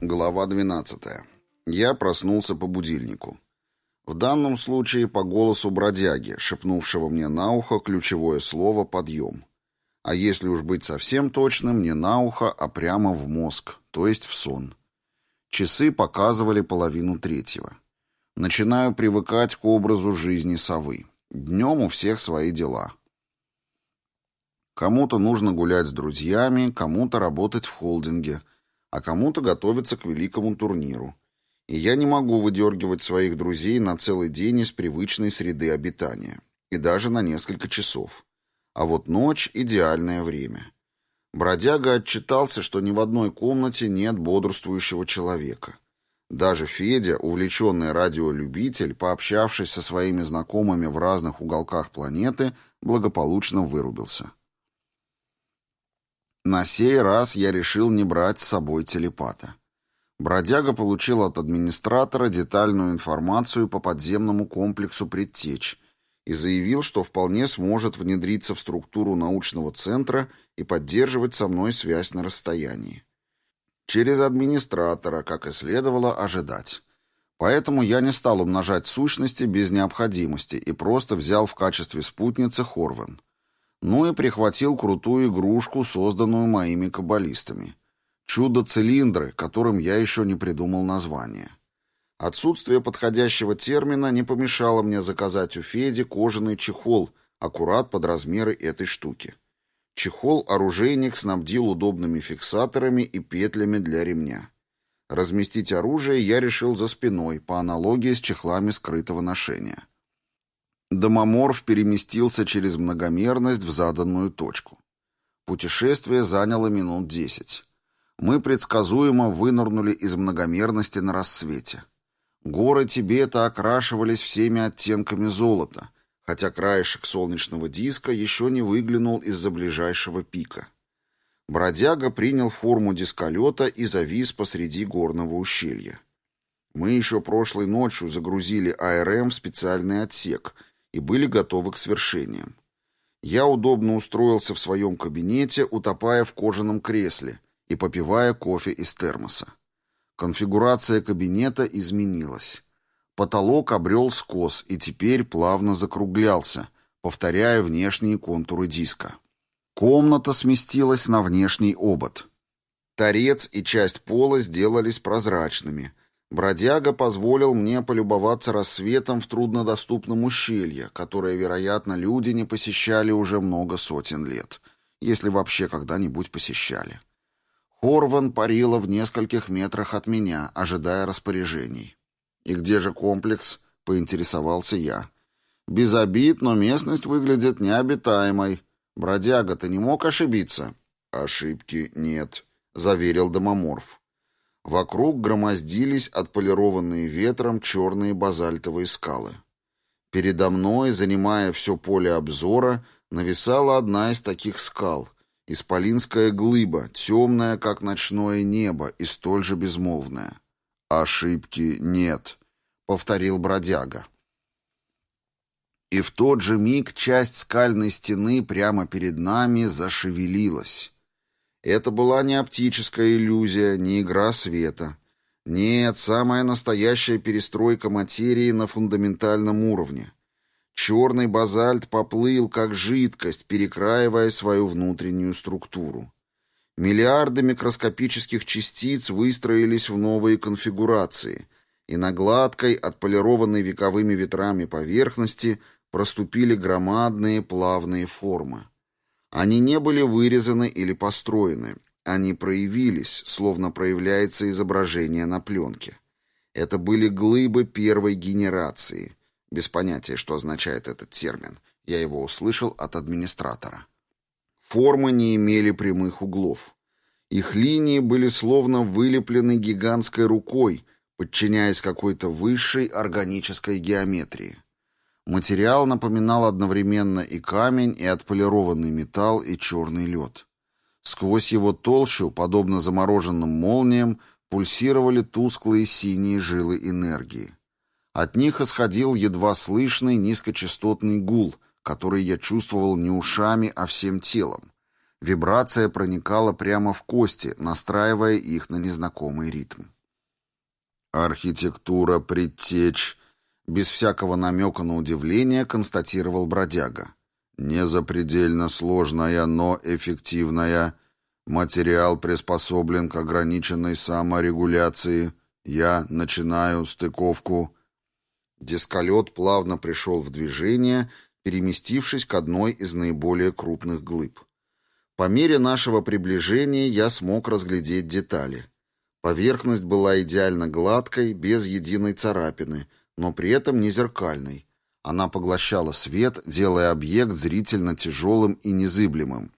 Глава 12. Я проснулся по будильнику. В данном случае по голосу бродяги, шепнувшего мне на ухо ключевое слово «подъем». А если уж быть совсем точным, не на ухо, а прямо в мозг, то есть в сон. Часы показывали половину третьего. Начинаю привыкать к образу жизни совы. Днем у всех свои дела. Кому-то нужно гулять с друзьями, кому-то работать в холдинге – а кому-то готовиться к великому турниру. И я не могу выдергивать своих друзей на целый день из привычной среды обитания. И даже на несколько часов. А вот ночь – идеальное время. Бродяга отчитался, что ни в одной комнате нет бодрствующего человека. Даже Федя, увлеченный радиолюбитель, пообщавшись со своими знакомыми в разных уголках планеты, благополучно вырубился. На сей раз я решил не брать с собой телепата. Бродяга получил от администратора детальную информацию по подземному комплексу «Предтеч» и заявил, что вполне сможет внедриться в структуру научного центра и поддерживать со мной связь на расстоянии. Через администратора, как и следовало ожидать. Поэтому я не стал умножать сущности без необходимости и просто взял в качестве спутницы Хорвен. Ну и прихватил крутую игрушку, созданную моими каббалистами. Чудо-цилиндры, которым я еще не придумал название. Отсутствие подходящего термина не помешало мне заказать у Феди кожаный чехол, аккурат под размеры этой штуки. Чехол оружейник снабдил удобными фиксаторами и петлями для ремня. Разместить оружие я решил за спиной, по аналогии с чехлами скрытого ношения. Домоморф переместился через многомерность в заданную точку. Путешествие заняло минут десять. Мы предсказуемо вынырнули из многомерности на рассвете. Горы Тибета окрашивались всеми оттенками золота, хотя краешек солнечного диска еще не выглянул из-за ближайшего пика. Бродяга принял форму дисколета и завис посреди горного ущелья. Мы еще прошлой ночью загрузили АРМ в специальный отсек — и были готовы к свершениям. Я удобно устроился в своем кабинете, утопая в кожаном кресле и попивая кофе из термоса. Конфигурация кабинета изменилась. Потолок обрел скос и теперь плавно закруглялся, повторяя внешние контуры диска. Комната сместилась на внешний обод. Торец и часть пола сделались прозрачными, Бродяга позволил мне полюбоваться рассветом в труднодоступном ущелье, которое, вероятно, люди не посещали уже много сотен лет, если вообще когда-нибудь посещали. Хорван парила в нескольких метрах от меня, ожидая распоряжений. «И где же комплекс?» — поинтересовался я. «Без обид, но местность выглядит необитаемой. Бродяга, ты не мог ошибиться?» «Ошибки нет», — заверил Домоморф. Вокруг громоздились отполированные ветром черные базальтовые скалы. Передо мной, занимая все поле обзора, нависала одна из таких скал, исполинская глыба, темная, как ночное небо, и столь же безмолвная. «Ошибки нет», — повторил бродяга. И в тот же миг часть скальной стены прямо перед нами зашевелилась. Это была не оптическая иллюзия, не игра света. Нет, самая настоящая перестройка материи на фундаментальном уровне. Черный базальт поплыл, как жидкость, перекраивая свою внутреннюю структуру. Миллиарды микроскопических частиц выстроились в новые конфигурации, и на гладкой, отполированной вековыми ветрами поверхности проступили громадные плавные формы. Они не были вырезаны или построены. Они проявились, словно проявляется изображение на пленке. Это были глыбы первой генерации. Без понятия, что означает этот термин. Я его услышал от администратора. Формы не имели прямых углов. Их линии были словно вылеплены гигантской рукой, подчиняясь какой-то высшей органической геометрии. Материал напоминал одновременно и камень, и отполированный металл, и черный лед. Сквозь его толщу, подобно замороженным молниям, пульсировали тусклые синие жилы энергии. От них исходил едва слышный низкочастотный гул, который я чувствовал не ушами, а всем телом. Вибрация проникала прямо в кости, настраивая их на незнакомый ритм. «Архитектура предтеч», — без всякого намека на удивление констатировал бродяга. «Не запредельно сложная, но эффективная. Материал приспособлен к ограниченной саморегуляции. Я начинаю стыковку». Дисколет плавно пришел в движение, переместившись к одной из наиболее крупных глыб. По мере нашего приближения я смог разглядеть детали. Поверхность была идеально гладкой, без единой царапины, но при этом не зеркальной. Она поглощала свет, делая объект зрительно тяжелым и незыблемым.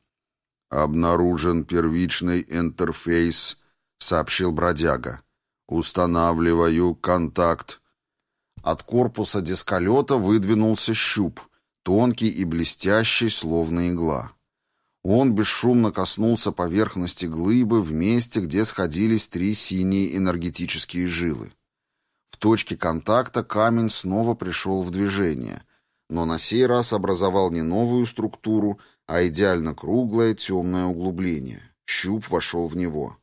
«Обнаружен первичный интерфейс», — сообщил бродяга. «Устанавливаю контакт». От корпуса дисколета выдвинулся щуп, тонкий и блестящий, словно игла. Он бесшумно коснулся поверхности глыбы в месте, где сходились три синие энергетические жилы. В точке контакта камень снова пришел в движение, но на сей раз образовал не новую структуру, а идеально круглое темное углубление. Щуп вошел в него.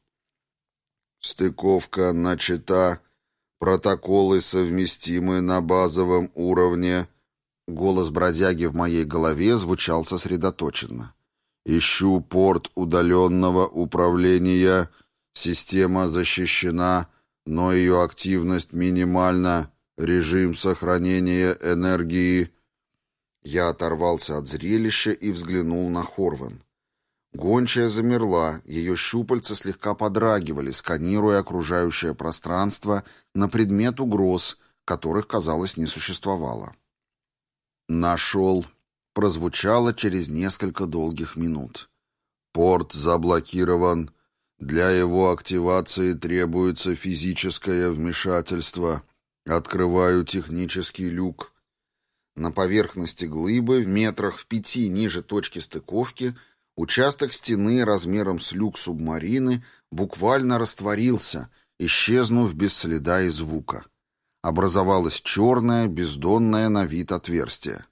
«Стыковка начата», Протоколы совместимы на базовом уровне. Голос бродяги в моей голове звучал сосредоточенно. Ищу порт удаленного управления. Система защищена, но ее активность минимальна. Режим сохранения энергии. Я оторвался от зрелища и взглянул на Хорван. Гончая замерла, ее щупальца слегка подрагивали, сканируя окружающее пространство на предмет угроз, которых, казалось, не существовало. «Нашел», — прозвучало через несколько долгих минут. «Порт заблокирован. Для его активации требуется физическое вмешательство. Открываю технический люк». На поверхности глыбы, в метрах в пяти ниже точки стыковки — Участок стены размером с люк субмарины буквально растворился, исчезнув без следа и звука. Образовалось черное, бездонное на вид отверстие.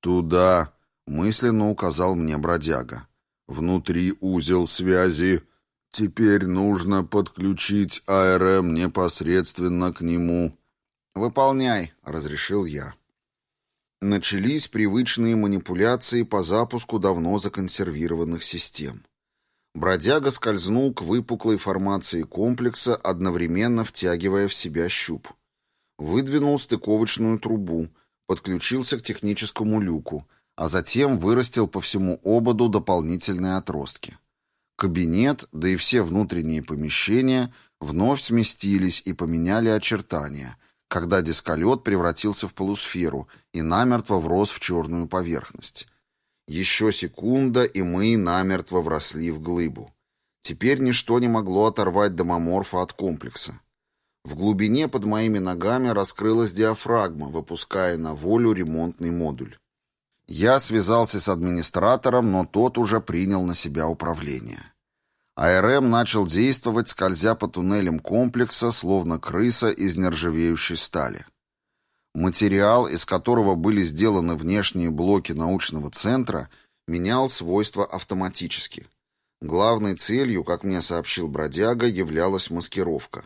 «Туда», — мысленно указал мне бродяга. «Внутри узел связи. Теперь нужно подключить АРМ непосредственно к нему». «Выполняй», — разрешил я. Начались привычные манипуляции по запуску давно законсервированных систем. Бродяга скользнул к выпуклой формации комплекса, одновременно втягивая в себя щуп. Выдвинул стыковочную трубу, подключился к техническому люку, а затем вырастил по всему ободу дополнительные отростки. Кабинет, да и все внутренние помещения вновь сместились и поменяли очертания — когда дисколет превратился в полусферу и намертво врос в черную поверхность. Еще секунда, и мы намертво вросли в глыбу. Теперь ничто не могло оторвать домоморфа от комплекса. В глубине под моими ногами раскрылась диафрагма, выпуская на волю ремонтный модуль. Я связался с администратором, но тот уже принял на себя управление. АРМ начал действовать, скользя по туннелям комплекса, словно крыса из нержавеющей стали. Материал, из которого были сделаны внешние блоки научного центра, менял свойства автоматически. Главной целью, как мне сообщил бродяга, являлась маскировка.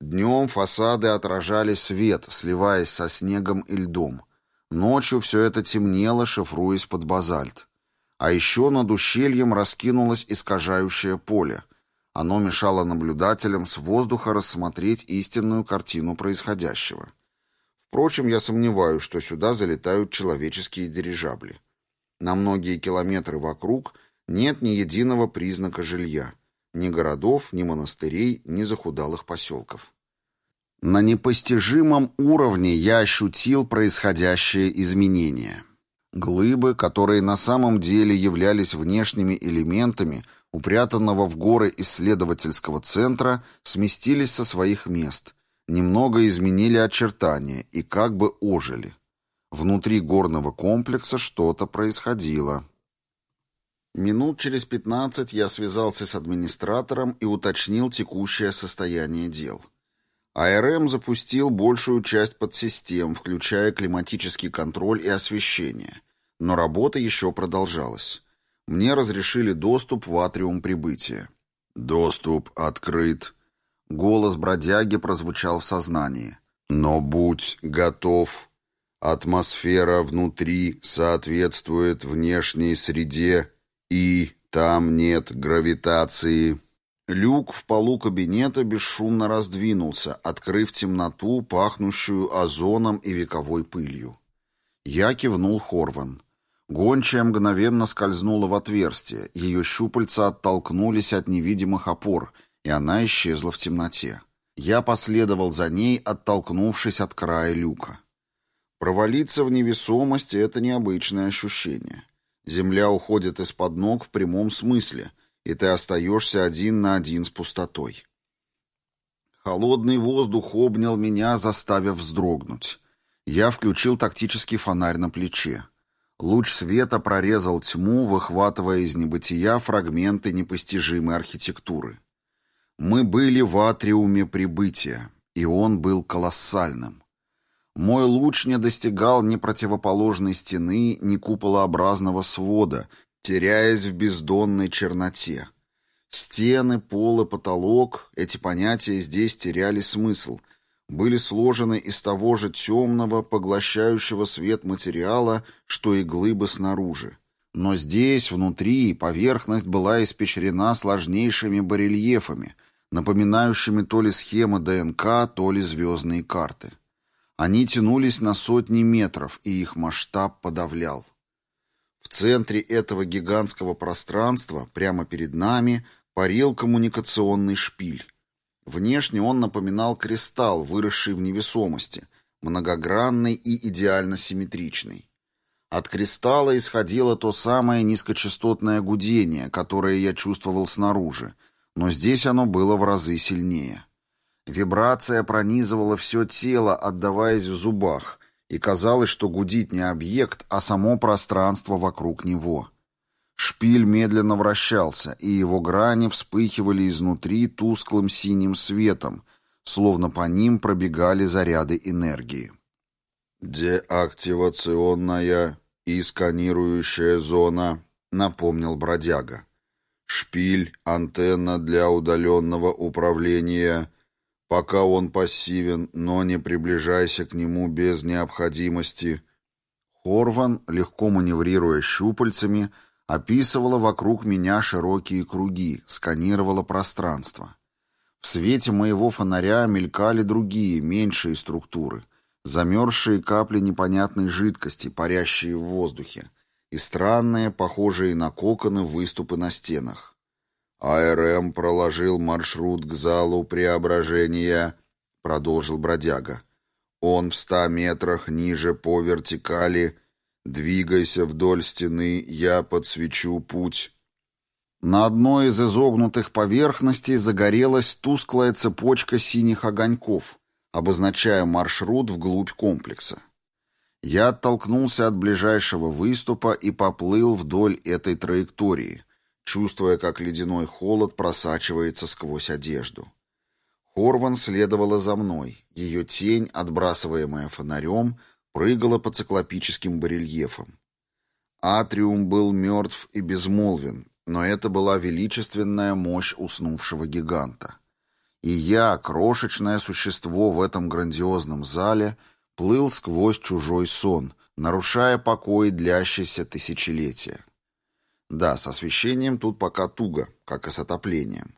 Днем фасады отражали свет, сливаясь со снегом и льдом. Ночью все это темнело, шифруясь под базальт. А еще над ущельем раскинулось искажающее поле. Оно мешало наблюдателям с воздуха рассмотреть истинную картину происходящего. Впрочем, я сомневаюсь, что сюда залетают человеческие дирижабли. На многие километры вокруг нет ни единого признака жилья. Ни городов, ни монастырей, ни захудалых поселков. На непостижимом уровне я ощутил происходящее изменение. Глыбы, которые на самом деле являлись внешними элементами упрятанного в горы исследовательского центра, сместились со своих мест, немного изменили очертания и как бы ожили. Внутри горного комплекса что-то происходило. Минут через пятнадцать я связался с администратором и уточнил текущее состояние дел. АРМ запустил большую часть подсистем, включая климатический контроль и освещение. Но работа еще продолжалась. Мне разрешили доступ в атриум прибытия. «Доступ открыт». Голос бродяги прозвучал в сознании. «Но будь готов. Атмосфера внутри соответствует внешней среде, и там нет гравитации». Люк в полу кабинета бесшумно раздвинулся, открыв темноту, пахнущую озоном и вековой пылью. Я кивнул Хорван. Гончая мгновенно скользнула в отверстие, ее щупальца оттолкнулись от невидимых опор, и она исчезла в темноте. Я последовал за ней, оттолкнувшись от края люка. Провалиться в невесомости — это необычное ощущение. Земля уходит из-под ног в прямом смысле, и ты остаешься один на один с пустотой. Холодный воздух обнял меня, заставив вздрогнуть. Я включил тактический фонарь на плече. Луч света прорезал тьму, выхватывая из небытия фрагменты непостижимой архитектуры. Мы были в атриуме прибытия, и он был колоссальным. Мой луч не достигал ни противоположной стены, ни куполообразного свода, теряясь в бездонной черноте. Стены, пол и потолок — эти понятия здесь теряли смысл — были сложены из того же темного, поглощающего свет материала, что и глыбы снаружи. Но здесь, внутри, поверхность была испещрена сложнейшими барельефами, напоминающими то ли схемы ДНК, то ли звездные карты. Они тянулись на сотни метров, и их масштаб подавлял. В центре этого гигантского пространства, прямо перед нами, парил коммуникационный шпиль. Внешне он напоминал кристалл, выросший в невесомости, многогранный и идеально симметричный. От кристалла исходило то самое низкочастотное гудение, которое я чувствовал снаружи, но здесь оно было в разы сильнее. Вибрация пронизывала все тело, отдаваясь в зубах, и казалось, что гудит не объект, а само пространство вокруг него. Шпиль медленно вращался, и его грани вспыхивали изнутри тусклым синим светом, словно по ним пробегали заряды энергии. «Деактивационная и сканирующая зона», — напомнил бродяга. «Шпиль — антенна для удаленного управления. Пока он пассивен, но не приближайся к нему без необходимости». Хорван, легко маневрируя щупальцами, — описывала вокруг меня широкие круги, сканировала пространство. В свете моего фонаря мелькали другие, меньшие структуры, замерзшие капли непонятной жидкости, парящие в воздухе, и странные, похожие на коконы, выступы на стенах. «АРМ проложил маршрут к залу преображения», — продолжил бродяга. «Он в ста метрах ниже по вертикали «Двигайся вдоль стены, я подсвечу путь». На одной из изогнутых поверхностей загорелась тусклая цепочка синих огоньков, обозначая маршрут вглубь комплекса. Я оттолкнулся от ближайшего выступа и поплыл вдоль этой траектории, чувствуя, как ледяной холод просачивается сквозь одежду. Хорван следовала за мной, ее тень, отбрасываемая фонарем, прыгала по циклопическим барельефам. Атриум был мертв и безмолвен, но это была величественная мощь уснувшего гиганта. И я, крошечное существо в этом грандиозном зале, плыл сквозь чужой сон, нарушая покой, длящийся тысячелетия. Да, с освещением тут пока туго, как и с отоплением.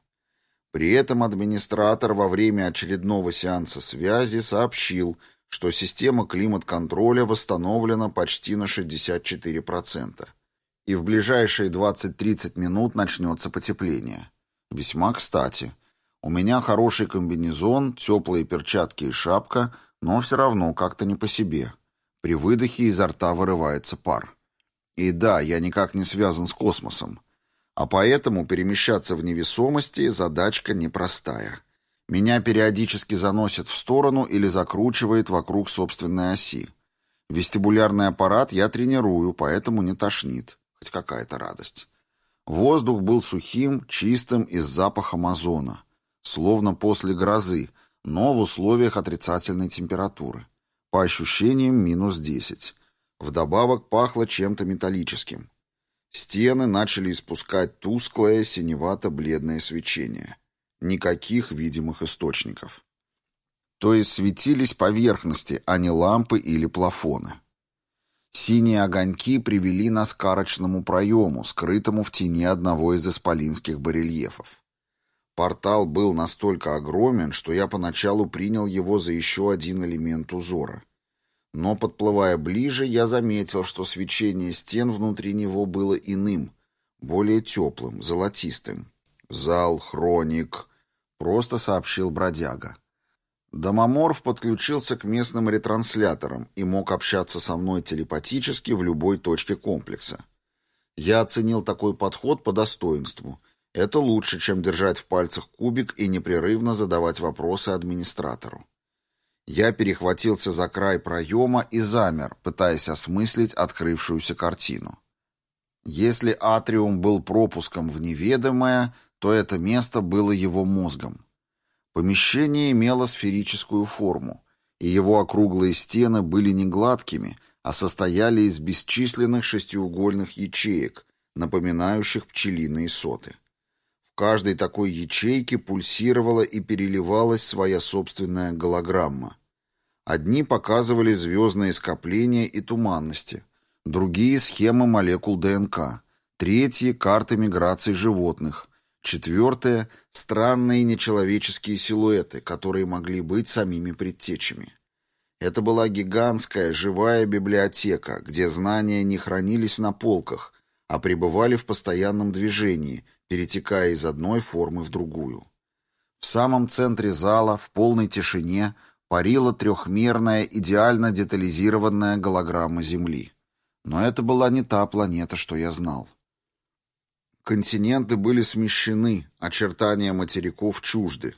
При этом администратор во время очередного сеанса связи сообщил, что система климат-контроля восстановлена почти на 64%. И в ближайшие 20-30 минут начнется потепление. Весьма кстати. У меня хороший комбинезон, теплые перчатки и шапка, но все равно как-то не по себе. При выдохе изо рта вырывается пар. И да, я никак не связан с космосом. А поэтому перемещаться в невесомости задачка непростая. Меня периодически заносит в сторону или закручивает вокруг собственной оси. Вестибулярный аппарат я тренирую, поэтому не тошнит. Хоть какая-то радость. Воздух был сухим, чистым и с запахом озона. Словно после грозы, но в условиях отрицательной температуры. По ощущениям минус 10. Вдобавок пахло чем-то металлическим. Стены начали испускать тусклое синевато-бледное свечение. Никаких видимых источников. То есть светились поверхности, а не лампы или плафоны. Синие огоньки привели нас к арочному проему, скрытому в тени одного из исполинских барельефов. Портал был настолько огромен, что я поначалу принял его за еще один элемент узора. Но, подплывая ближе, я заметил, что свечение стен внутри него было иным, более теплым, золотистым. «Зал, хроник», — просто сообщил бродяга. Домоморф подключился к местным ретрансляторам и мог общаться со мной телепатически в любой точке комплекса. Я оценил такой подход по достоинству. Это лучше, чем держать в пальцах кубик и непрерывно задавать вопросы администратору. Я перехватился за край проема и замер, пытаясь осмыслить открывшуюся картину. Если атриум был пропуском в неведомое, то это место было его мозгом. Помещение имело сферическую форму, и его округлые стены были не гладкими, а состояли из бесчисленных шестиугольных ячеек, напоминающих пчелиные соты. Каждой такой ячейке пульсировала и переливалась своя собственная голограмма. Одни показывали звездные скопления и туманности, другие — схемы молекул ДНК, третьи — карты миграций животных, Четвертое — странные нечеловеческие силуэты, которые могли быть самими предтечами. Это была гигантская живая библиотека, где знания не хранились на полках, а пребывали в постоянном движении, перетекая из одной формы в другую. В самом центре зала, в полной тишине, парила трехмерная, идеально детализированная голограмма Земли. Но это была не та планета, что я знал. Континенты были смещены, очертания материков чужды.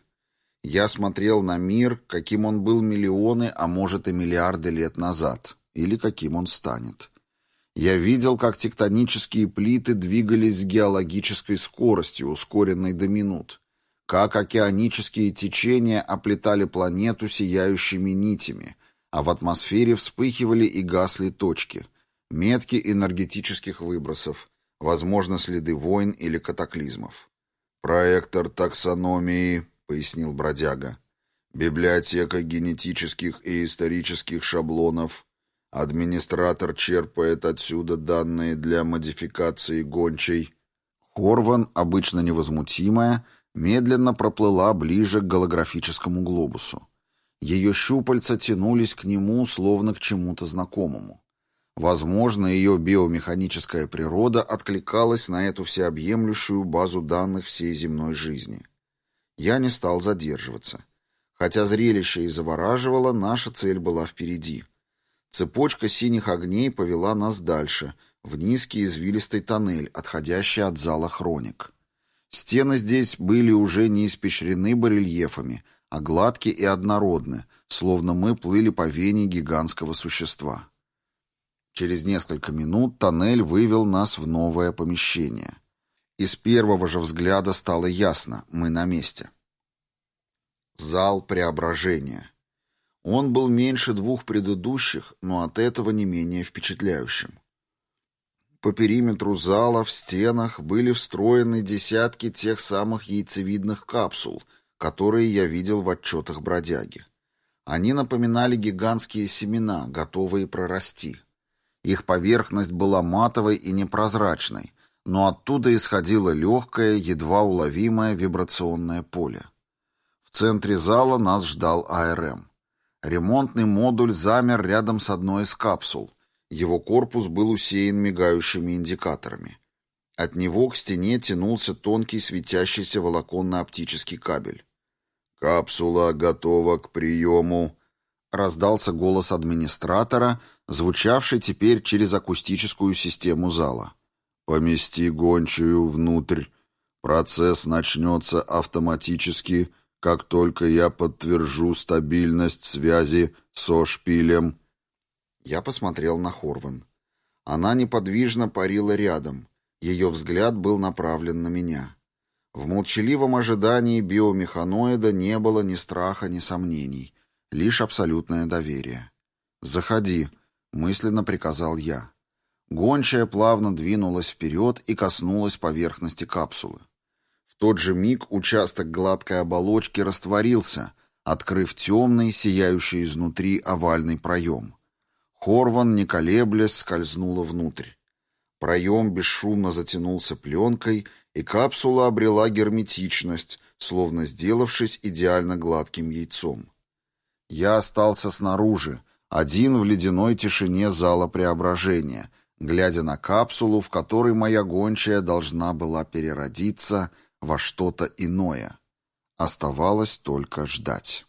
Я смотрел на мир, каким он был миллионы, а может и миллиарды лет назад, или каким он станет. Я видел, как тектонические плиты двигались с геологической скоростью, ускоренной до минут, как океанические течения оплетали планету сияющими нитями, а в атмосфере вспыхивали и гасли точки, метки энергетических выбросов, Возможно, следы войн или катаклизмов. «Проектор таксономии», — пояснил бродяга. «Библиотека генетических и исторических шаблонов. Администратор черпает отсюда данные для модификации гончей». Хорван, обычно невозмутимая, медленно проплыла ближе к голографическому глобусу. Ее щупальца тянулись к нему, словно к чему-то знакомому. Возможно, ее биомеханическая природа откликалась на эту всеобъемлющую базу данных всей земной жизни. Я не стал задерживаться. Хотя зрелище и завораживало, наша цель была впереди. Цепочка синих огней повела нас дальше, в низкий извилистый тоннель, отходящий от зала хроник. Стены здесь были уже не испещрены барельефами, а гладкие и однородны, словно мы плыли по вене гигантского существа. Через несколько минут тоннель вывел нас в новое помещение. Из первого же взгляда стало ясно, мы на месте. Зал преображения. Он был меньше двух предыдущих, но от этого не менее впечатляющим. По периметру зала в стенах были встроены десятки тех самых яйцевидных капсул, которые я видел в отчетах бродяги. Они напоминали гигантские семена, готовые прорасти. Их поверхность была матовой и непрозрачной, но оттуда исходило легкое, едва уловимое вибрационное поле. В центре зала нас ждал АРМ. Ремонтный модуль замер рядом с одной из капсул. Его корпус был усеян мигающими индикаторами. От него к стене тянулся тонкий светящийся волоконно-оптический кабель. «Капсула готова к приему», — раздался голос администратора, звучавший теперь через акустическую систему зала. «Помести гончую внутрь. Процесс начнется автоматически, как только я подтвержу стабильность связи со шпилем». Я посмотрел на Хорван. Она неподвижно парила рядом. Ее взгляд был направлен на меня. В молчаливом ожидании биомеханоида не было ни страха, ни сомнений. Лишь абсолютное доверие. «Заходи», — мысленно приказал я. Гончая плавно двинулась вперед и коснулась поверхности капсулы. Тот же миг участок гладкой оболочки растворился, открыв темный, сияющий изнутри овальный проем. Хорван, не колеблясь, скользнула внутрь. Проем бесшумно затянулся пленкой, и капсула обрела герметичность, словно сделавшись идеально гладким яйцом. Я остался снаружи, один в ледяной тишине зала преображения, глядя на капсулу, в которой моя гончая должна была переродиться во что-то иное. Оставалось только ждать.